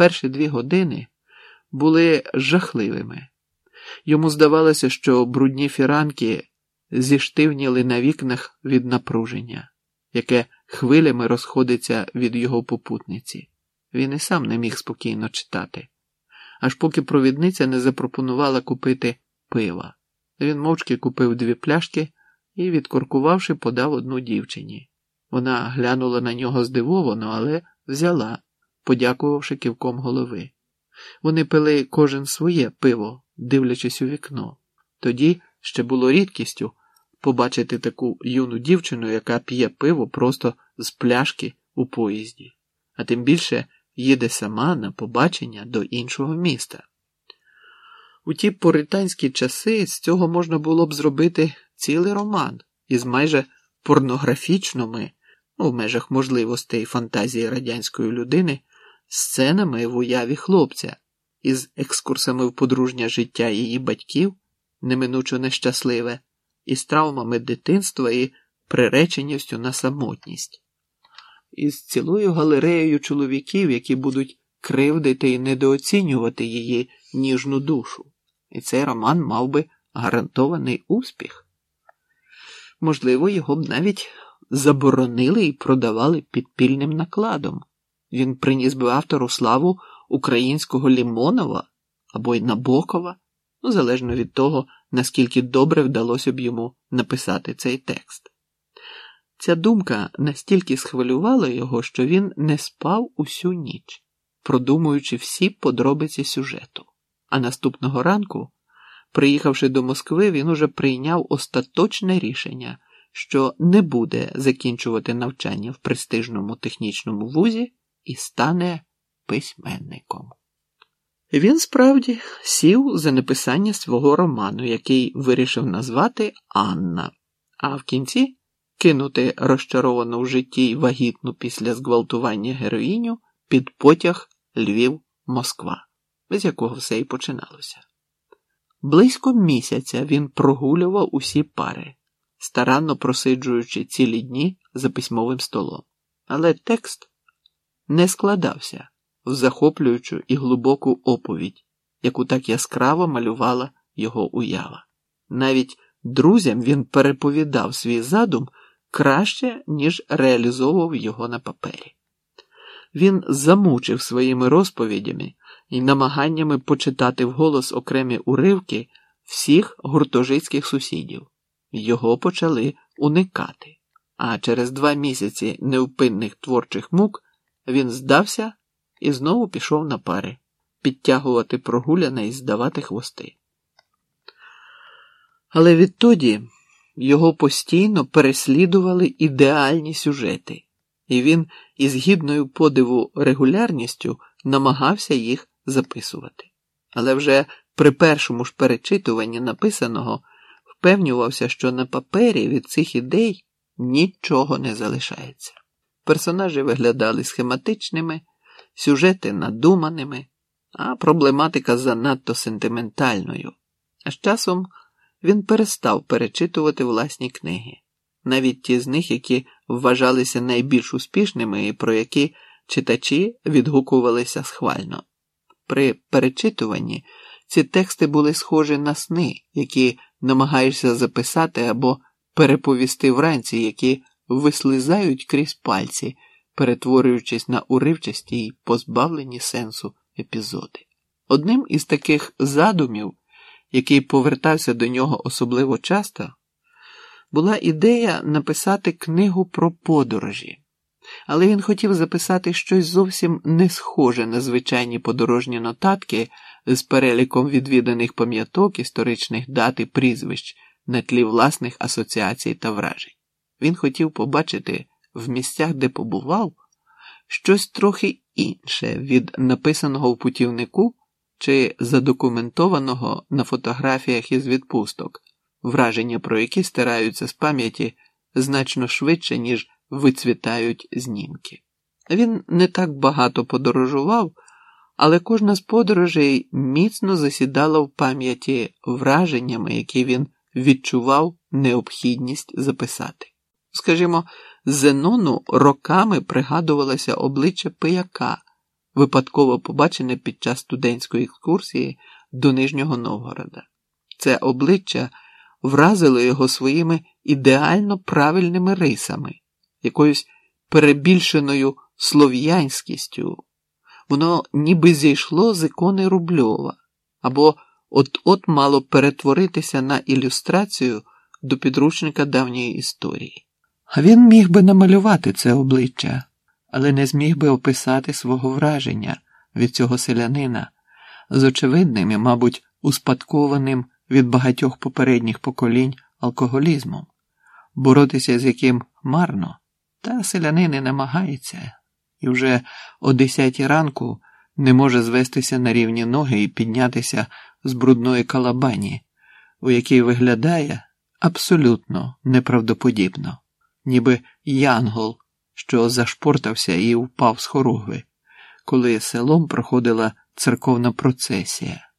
перші дві години були жахливими. Йому здавалося, що брудні фіранки зіштивніли на вікнах від напруження, яке хвилями розходиться від його попутниці. Він і сам не міг спокійно читати, аж поки провідниця не запропонувала купити пива. Він мовчки купив дві пляшки і, відкоркувавши, подав одну дівчині. Вона глянула на нього здивовано, але взяла, подякувавши кивком голови. Вони пили кожен своє пиво, дивлячись у вікно. Тоді ще було рідкістю побачити таку юну дівчину, яка п'є пиво просто з пляшки у поїзді, а тим більше їде сама на побачення до іншого міста. У ті поританські часи з цього можна було б зробити цілий роман із майже порнографічними, ну, в межах можливостей фантазії радянської людини, сценами в уяві хлопця, із екскурсами в подружнє життя її батьків, неминучо нещасливе, із травмами дитинства і приреченістю на самотність, із цілою галереєю чоловіків, які будуть кривдити і недооцінювати її ніжну душу. І цей роман мав би гарантований успіх. Можливо, його б навіть заборонили і продавали підпільним накладом. Він приніс би автору славу українського Лімонова або й Набокова, ну, залежно від того, наскільки добре вдалося б йому написати цей текст. Ця думка настільки схвилювала його, що він не спав усю ніч, продумуючи всі подробиці сюжету. А наступного ранку, приїхавши до Москви, він уже прийняв остаточне рішення, що не буде закінчувати навчання в престижному технічному вузі і стане письменником. Він справді сів за написання свого роману, який вирішив назвати Анна, а в кінці кинути розчаровану в житті й вагітну після зґвалтування героїню під потяг Львів Москва, з якого все і починалося. Близько місяця він прогулював усі пари, старанно просиджуючи цілі дні за письмовим столом, але текст не складався в захоплюючу і глибоку оповідь, яку так яскраво малювала його уява. Навіть друзям він переповідав свій задум краще, ніж реалізовував його на папері. Він замучив своїми розповідями і намаганнями почитати вголос окремі уривки всіх гуртожитських сусідів. Його почали уникати, а через два місяці невпинних творчих мук він здався і знову пішов на пари підтягувати прогуляне і здавати хвости. Але відтоді його постійно переслідували ідеальні сюжети, і він із гідною подиву регулярністю намагався їх записувати. Але вже при першому ж перечитуванні написаного впевнювався, що на папері від цих ідей нічого не залишається. Персонажі виглядали схематичними, сюжети надуманими, а проблематика занадто сентиментальною. А з часом він перестав перечитувати власні книги, навіть ті з них, які вважалися найбільш успішними і про які читачі відгукувалися схвально. При перечитуванні ці тексти були схожі на сни, які намагаєшся записати або переповісти вранці, які вислизають крізь пальці, перетворюючись на уривчасті й позбавлені сенсу епізоди. Одним із таких задумів, який повертався до нього особливо часто, була ідея написати книгу про подорожі, але він хотів записати щось зовсім не схоже на звичайні подорожні нотатки з переліком відвіданих пам'яток, історичних дат і прізвищ на тлі власних асоціацій та вражень. Він хотів побачити в місцях, де побував, щось трохи інше від написаного в путівнику чи задокументованого на фотографіях із відпусток, враження про які стираються з пам'яті значно швидше, ніж вицвітають знімки. Він не так багато подорожував, але кожна з подорожей міцно засідала в пам'яті враженнями, які він відчував необхідність записати. Скажімо, Зенону роками пригадувалося обличчя пияка, випадково побачене під час студентської екскурсії до Нижнього Новгорода. Це обличчя вразило його своїми ідеально правильними рисами, якоюсь перебільшеною слов'янськістю. Воно ніби зійшло з ікони Рубльова, або от-от мало перетворитися на ілюстрацію до підручника давньої історії. Він міг би намалювати це обличчя, але не зміг би описати свого враження від цього селянина з очевидним і, мабуть, успадкованим від багатьох попередніх поколінь алкоголізмом, боротися з яким марно, та селянин і намагається, і вже о десятій ранку не може звестися на рівні ноги і піднятися з брудної калабані, у якій виглядає абсолютно неправдоподібно, ніби янгол, що зашпортався і впав з хоругви, коли селом проходила церковна процесія.